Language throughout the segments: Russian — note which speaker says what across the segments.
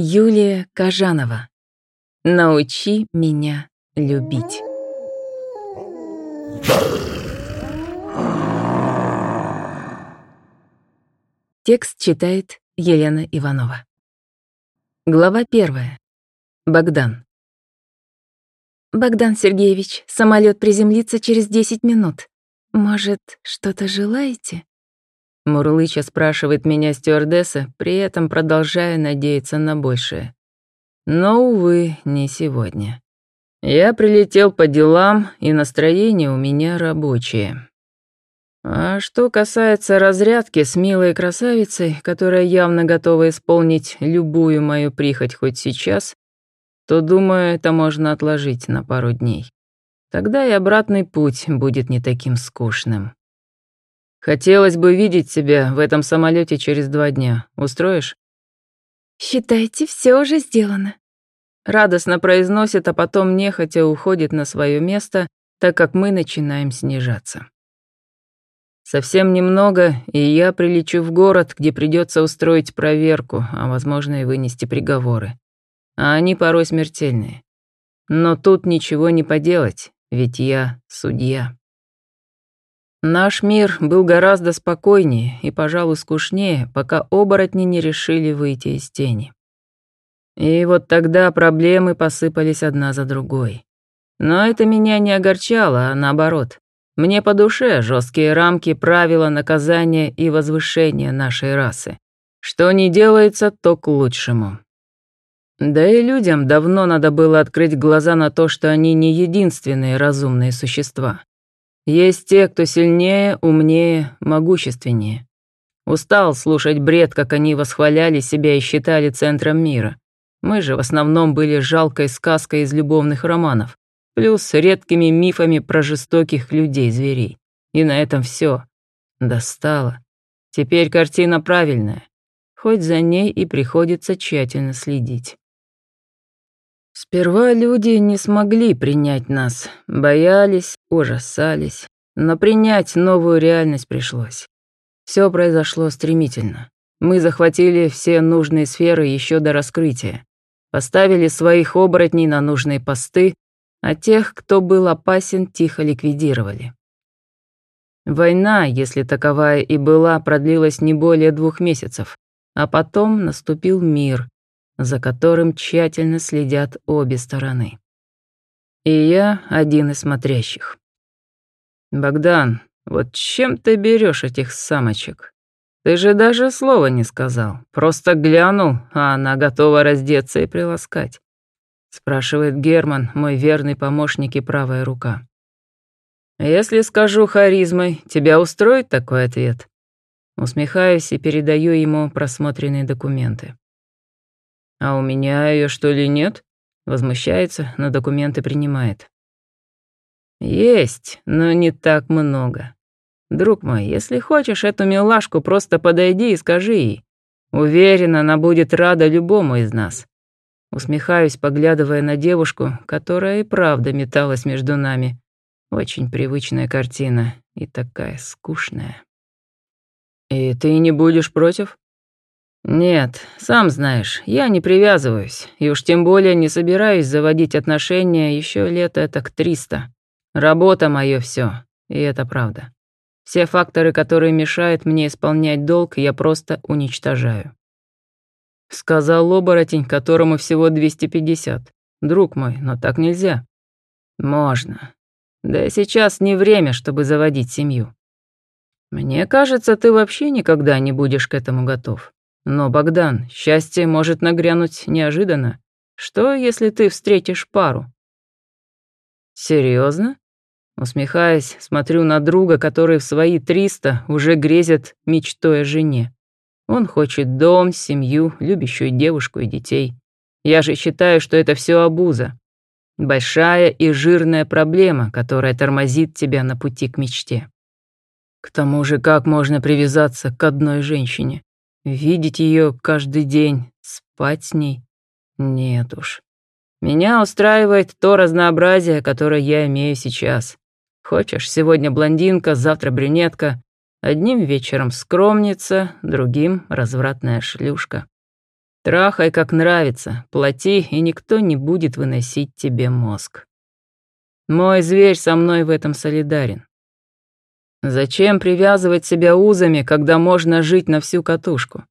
Speaker 1: Юлия Кажанова. Научи меня любить. Текст читает Елена Иванова. Глава первая. Богдан. Богдан Сергеевич, самолет приземлится через 10 минут. Может, что-то желаете? Мурлыча спрашивает меня стюардесса, при этом продолжая надеяться на большее. Но, увы, не сегодня. Я прилетел по делам, и настроение у меня рабочее. А что касается разрядки с милой красавицей, которая явно готова исполнить любую мою прихоть хоть сейчас, то, думаю, это можно отложить на пару дней. Тогда и обратный путь будет не таким скучным. Хотелось бы видеть тебя в этом самолете через два дня. Устроишь? Считайте, все уже сделано. Радостно произносит, а потом нехотя уходит на свое место, так как мы начинаем снижаться. Совсем немного, и я прилечу в город, где придется устроить проверку, а возможно и вынести приговоры. А они порой смертельные. Но тут ничего не поделать, ведь я судья. Наш мир был гораздо спокойнее и, пожалуй, скучнее, пока оборотни не решили выйти из тени. И вот тогда проблемы посыпались одна за другой. Но это меня не огорчало, а наоборот. Мне по душе жесткие рамки правила наказания и возвышения нашей расы. Что не делается, то к лучшему. Да и людям давно надо было открыть глаза на то, что они не единственные разумные существа. Есть те, кто сильнее, умнее, могущественнее. Устал слушать бред, как они восхваляли себя и считали центром мира. Мы же в основном были жалкой сказкой из любовных романов, плюс редкими мифами про жестоких людей-зверей. И на этом все. Достало. Теперь картина правильная, хоть за ней и приходится тщательно следить. Сперва люди не смогли принять нас, боялись, ужасались, но принять новую реальность пришлось. Все произошло стремительно. Мы захватили все нужные сферы еще до раскрытия, поставили своих оборотней на нужные посты, а тех, кто был опасен, тихо ликвидировали. Война, если таковая и была, продлилась не более двух месяцев, а потом наступил мир, за которым тщательно следят обе стороны. И я один из смотрящих. «Богдан, вот чем ты берешь этих самочек? Ты же даже слова не сказал, просто глянул, а она готова раздеться и приласкать», спрашивает Герман, мой верный помощник и правая рука. «Если скажу харизмой, тебя устроит такой ответ?» Усмехаюсь и передаю ему просмотренные документы. «А у меня ее что ли нет?» Возмущается, но документы принимает. «Есть, но не так много. Друг мой, если хочешь эту милашку, просто подойди и скажи ей. Уверен, она будет рада любому из нас». Усмехаюсь, поглядывая на девушку, которая и правда металась между нами. Очень привычная картина и такая скучная. «И ты не будешь против?» «Нет, сам знаешь, я не привязываюсь, и уж тем более не собираюсь заводить отношения еще лет это к триста. Работа мое все, и это правда. Все факторы, которые мешают мне исполнять долг, я просто уничтожаю». Сказал оборотень, которому всего 250. Друг мой, но так нельзя. Можно. Да и сейчас не время, чтобы заводить семью. Мне кажется, ты вообще никогда не будешь к этому готов. Но, Богдан, счастье может нагрянуть неожиданно. Что, если ты встретишь пару? Серьезно? Усмехаясь, смотрю на друга, который в свои триста уже грезит мечтой о жене. Он хочет дом, семью, любящую девушку и детей. Я же считаю, что это все обуза. Большая и жирная проблема, которая тормозит тебя на пути к мечте. К тому же, как можно привязаться к одной женщине? Видеть ее каждый день, спать с ней? Нет уж. Меня устраивает то разнообразие, которое я имею сейчас. Хочешь, сегодня блондинка, завтра брюнетка. Одним вечером скромница, другим развратная шлюшка. Трахай как нравится, плати, и никто не будет выносить тебе мозг. Мой зверь со мной в этом солидарен. Зачем привязывать себя узами, когда можно жить на всю катушку?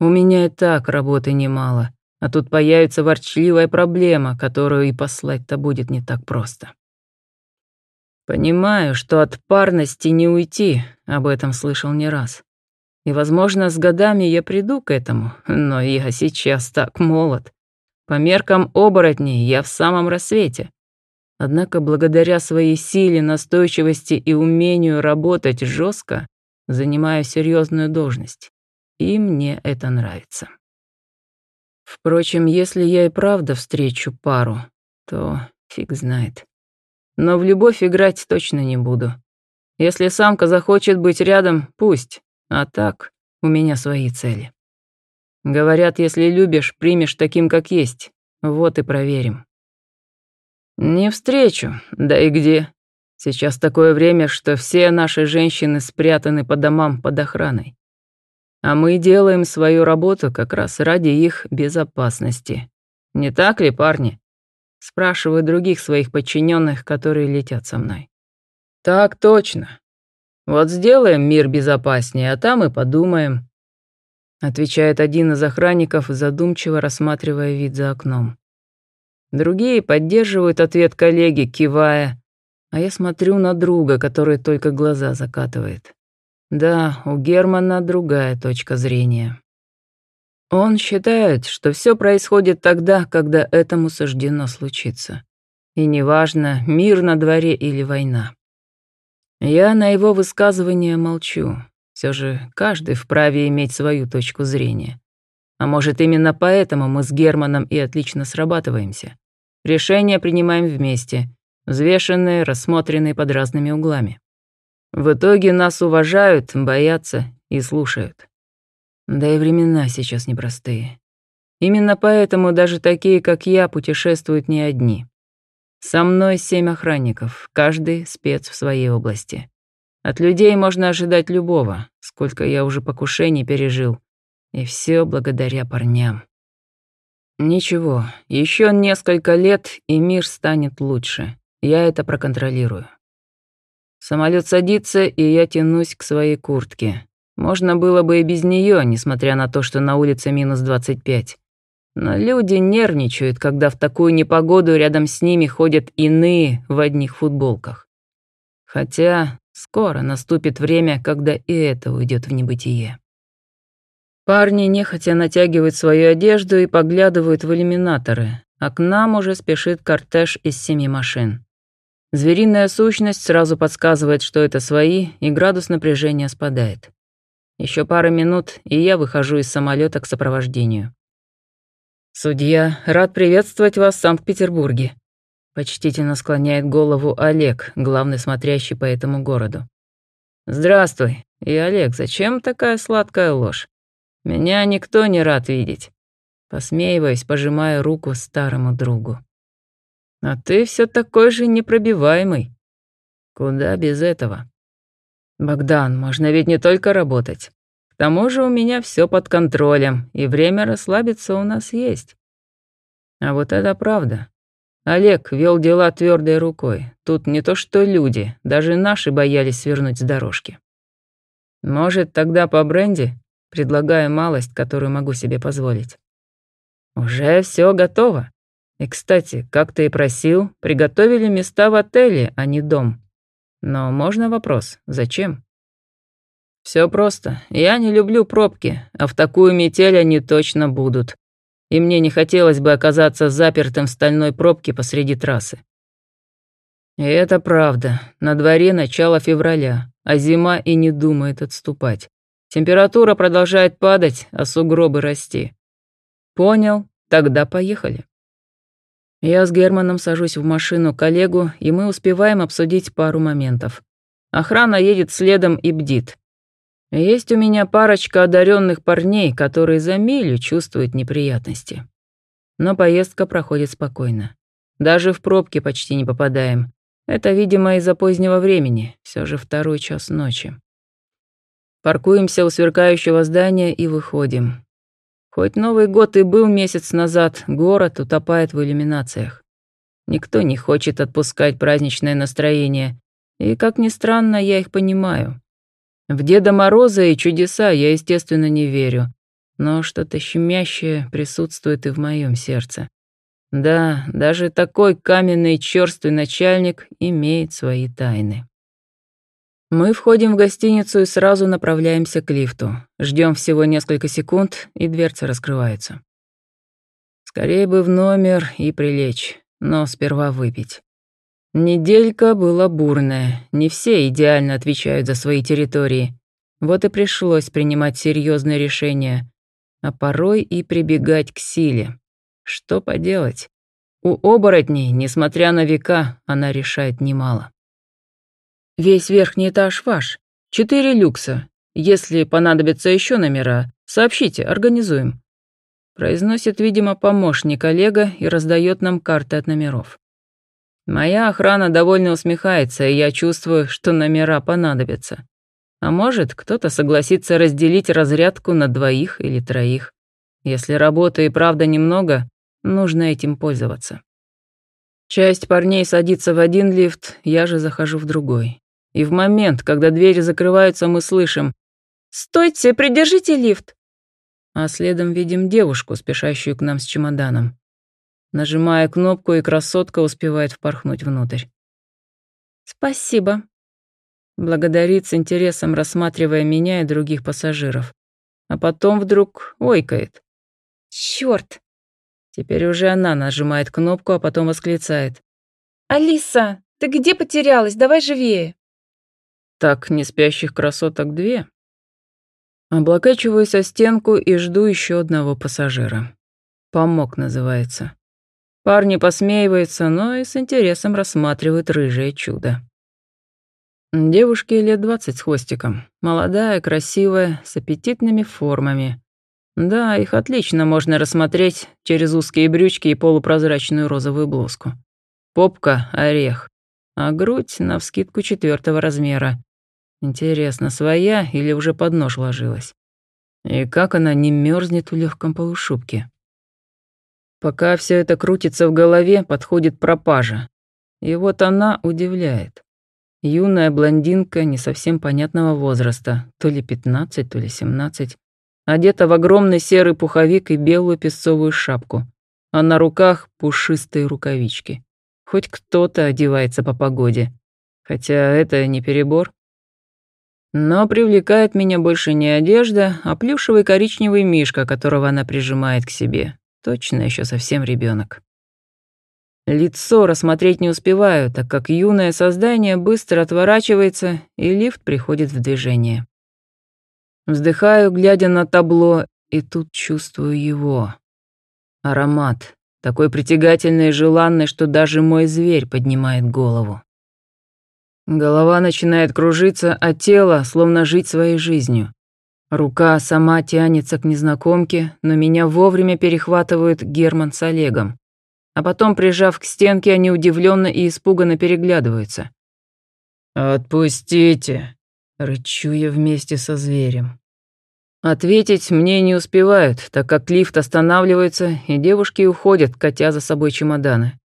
Speaker 1: У меня и так работы немало, а тут появится ворчливая проблема, которую и послать-то будет не так просто. Понимаю, что от парности не уйти, об этом слышал не раз. И, возможно, с годами я приду к этому, но я сейчас так молод. По меркам оборотней я в самом рассвете. Однако благодаря своей силе, настойчивости и умению работать жестко, занимаю серьезную должность. И мне это нравится. Впрочем, если я и правда встречу пару, то фиг знает. Но в любовь играть точно не буду. Если самка захочет быть рядом, пусть. А так, у меня свои цели. Говорят, если любишь, примешь таким, как есть. Вот и проверим. Не встречу, да и где. Сейчас такое время, что все наши женщины спрятаны по домам под охраной. А мы делаем свою работу как раз ради их безопасности. Не так ли, парни? Спрашиваю других своих подчиненных, которые летят со мной. Так точно. «Вот сделаем мир безопаснее, а там и подумаем», отвечает один из охранников, задумчиво рассматривая вид за окном. Другие поддерживают ответ коллеги, кивая, а я смотрю на друга, который только глаза закатывает. Да, у Германа другая точка зрения. Он считает, что все происходит тогда, когда этому суждено случиться. И неважно, мир на дворе или война. Я на его высказывание молчу. Все же каждый вправе иметь свою точку зрения. А может, именно поэтому мы с Германом и отлично срабатываемся. Решения принимаем вместе, взвешенные, рассмотренные под разными углами. В итоге нас уважают, боятся и слушают. Да и времена сейчас непростые. Именно поэтому даже такие, как я, путешествуют не одни. Со мной семь охранников, каждый спец в своей области. От людей можно ожидать любого, сколько я уже покушений пережил. И все благодаря парням. Ничего, еще несколько лет, и мир станет лучше. Я это проконтролирую. Самолет садится, и я тянусь к своей куртке. Можно было бы и без нее, несмотря на то, что на улице минус 25. Но люди нервничают, когда в такую непогоду рядом с ними ходят иные в одних футболках. Хотя скоро наступит время, когда и это уйдет в небытие. Парни нехотя натягивают свою одежду и поглядывают в иллюминаторы, а к нам уже спешит кортеж из семи машин. Звериная сущность сразу подсказывает, что это свои, и градус напряжения спадает. Еще пара минут, и я выхожу из самолета к сопровождению. «Судья, рад приветствовать вас в Санкт-Петербурге», — почтительно склоняет голову Олег, главный смотрящий по этому городу. «Здравствуй. И, Олег, зачем такая сладкая ложь? Меня никто не рад видеть». Посмеиваясь, пожимая руку старому другу. «А ты все такой же непробиваемый. Куда без этого?» «Богдан, можно ведь не только работать тому же у меня все под контролем, и время расслабиться у нас есть. А вот это правда. Олег вел дела твердой рукой. Тут не то что люди, даже наши боялись свернуть с дорожки. Может, тогда по бренди? Предлагаю малость, которую могу себе позволить. Уже все готово. И, кстати, как ты и просил, приготовили места в отеле, а не дом. Но можно вопрос, зачем? Все просто. Я не люблю пробки, а в такую метель они точно будут. И мне не хотелось бы оказаться запертым в стальной пробке посреди трассы. И это правда. На дворе начало февраля, а зима и не думает отступать. Температура продолжает падать, а сугробы расти. Понял, тогда поехали. Я с Германом сажусь в машину коллегу, и мы успеваем обсудить пару моментов. Охрана едет следом и бдит. Есть у меня парочка одаренных парней, которые за милю чувствуют неприятности. Но поездка проходит спокойно. Даже в пробки почти не попадаем. Это, видимо, из-за позднего времени, все же второй час ночи. Паркуемся у сверкающего здания и выходим. Хоть Новый год и был месяц назад, город утопает в иллюминациях. Никто не хочет отпускать праздничное настроение, и, как ни странно, я их понимаю. В Деда Мороза и чудеса я, естественно, не верю, но что-то щемящее присутствует и в моем сердце. Да, даже такой каменный черствый начальник имеет свои тайны. Мы входим в гостиницу и сразу направляемся к лифту. Ждем всего несколько секунд, и дверца раскрывается. Скорее бы в номер и прилечь, но сперва выпить. Неделька была бурная, не все идеально отвечают за свои территории. Вот и пришлось принимать серьезные решения, а порой и прибегать к силе. Что поделать? У оборотней, несмотря на века, она решает немало. Весь верхний этаж ваш. Четыре люкса. Если понадобятся еще номера, сообщите, организуем. Произносит, видимо, помощник Олега и раздает нам карты от номеров. Моя охрана довольно усмехается, и я чувствую, что номера понадобятся. А может, кто-то согласится разделить разрядку на двоих или троих. Если работы и правда немного, нужно этим пользоваться. Часть парней садится в один лифт, я же захожу в другой. И в момент, когда двери закрываются, мы слышим «Стойте, придержите лифт!» А следом видим девушку, спешащую к нам с чемоданом. Нажимая кнопку, и красотка успевает впорхнуть внутрь. «Спасибо», — благодарит с интересом, рассматривая меня и других пассажиров. А потом вдруг ойкает. «Чёрт!» Теперь уже она нажимает кнопку, а потом восклицает. «Алиса, ты где потерялась? Давай живее!» Так, не спящих красоток две. Облокачиваюсь о стенку и жду еще одного пассажира. Помог называется. Парни посмеиваются, но и с интересом рассматривают рыжее чудо. Девушке лет двадцать с хвостиком. Молодая, красивая, с аппетитными формами. Да, их отлично можно рассмотреть через узкие брючки и полупрозрачную розовую блузку. Попка — орех, а грудь — навскидку четвертого размера. Интересно, своя или уже под нож ложилась? И как она не мерзнет в легком полушубке? Пока все это крутится в голове, подходит пропажа. И вот она удивляет. Юная блондинка не совсем понятного возраста, то ли 15, то ли 17, одета в огромный серый пуховик и белую песцовую шапку, а на руках пушистые рукавички. Хоть кто-то одевается по погоде. Хотя это не перебор. Но привлекает меня больше не одежда, а плюшевый коричневый мишка, которого она прижимает к себе. Точно еще совсем ребенок. Лицо рассмотреть не успеваю, так как юное создание быстро отворачивается, и лифт приходит в движение. Вздыхаю, глядя на табло, и тут чувствую его. Аромат, такой притягательный и желанный, что даже мой зверь поднимает голову. Голова начинает кружиться, а тело словно жить своей жизнью. Рука сама тянется к незнакомке, но меня вовремя перехватывают Герман с Олегом. А потом, прижав к стенке, они удивленно и испуганно переглядываются. «Отпустите!» — рычу я вместе со зверем. Ответить мне не успевают, так как лифт останавливается, и девушки уходят, катя за собой чемоданы.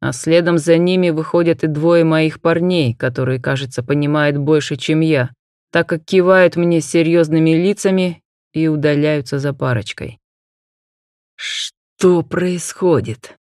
Speaker 1: А следом за ними выходят и двое моих парней, которые, кажется, понимают больше, чем я, так как кивают мне серьезными лицами и удаляются за парочкой. Что происходит?